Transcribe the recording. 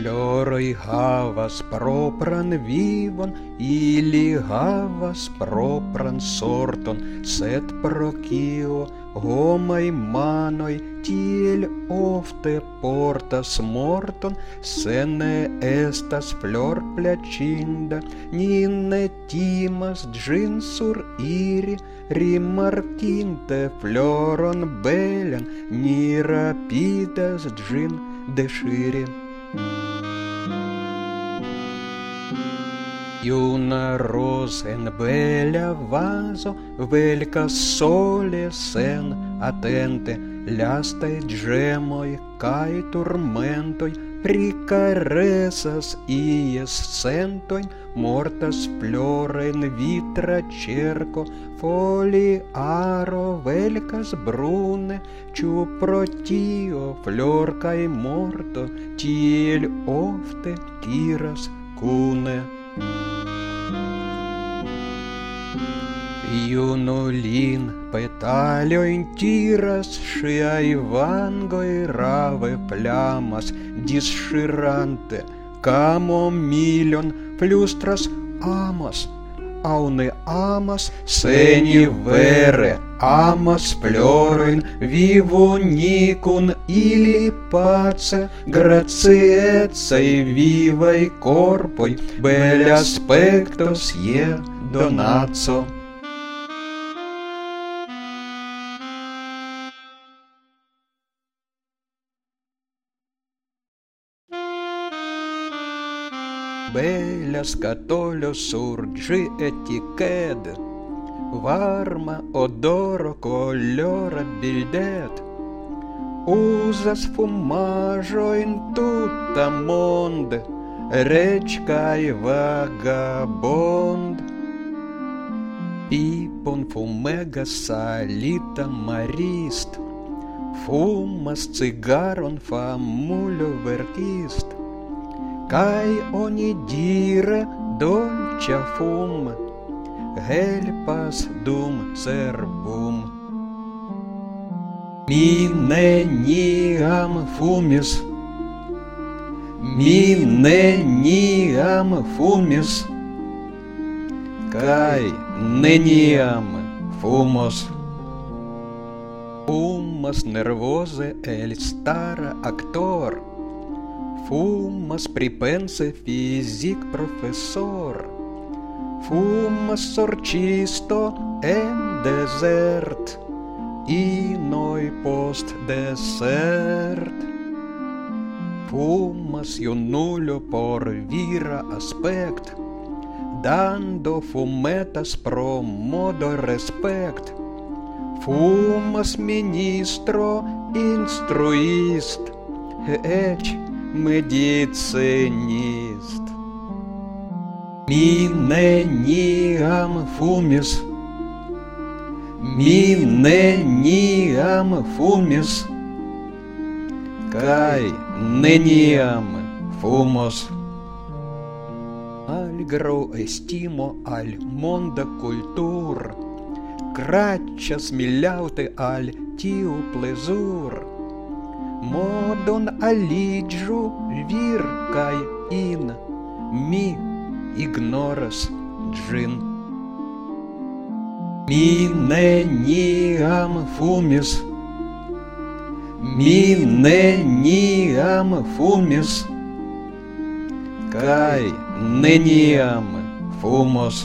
Floroi havas propran vivon, ili havas propran sorton, sed pro kio homaj manoj tiel ofte portas morton, se ne estas flor plaĉinda, ni ne timas ĝin suriri, rimarkinte floron belan, ni rapidas ĝin deŝiri. Юна розен беля вазо, велька соле сен, атенте, лястай джемой, кай турментой, Прикорысос ies сентон mortas ploren vitra cerko folii aro velcas brune chuo protio florkai morto ciel ofte tiras kunne Junulin pe talientiras ŝiaj vangoj rave plamas disŝirante kamomilon plustras amas aŭ ne amas se ni vere amas plorojn vivu ni kun ili pace graciecaj vivaj korpoj belaspektos je donaco. Bellas Catolio surgi etiched, Varma odoro colora bildet, Uzas fumajo in tutta monde, Речка и вагабонд, Пипон фумега солита марист, Фумас цигарон фамулю веркист — Cai ogni dire dolcea fum, helpas dum cerbum. Mi neniam fumis, mi neniam fumis, kai neniam fumos. Fumas nervoze el stara actor, Fumas pripense fizic profesor, fumas sorcisto en desert, inoi post desert. Fumas junulo por vira aspect, dando fumetas pro modo respect. Fumas ministro instruist, ec медицинист. Минениам фумис, Минениам фумис, Кай нениам фумос. Альгро эстимо аль монда культур, Крача смиляуте аль тиу плезур, Modon aligiu vir kaj in mi ignoras ĝin. Mi neniam fumis, mi neniam fumis, kaj neniam fumos.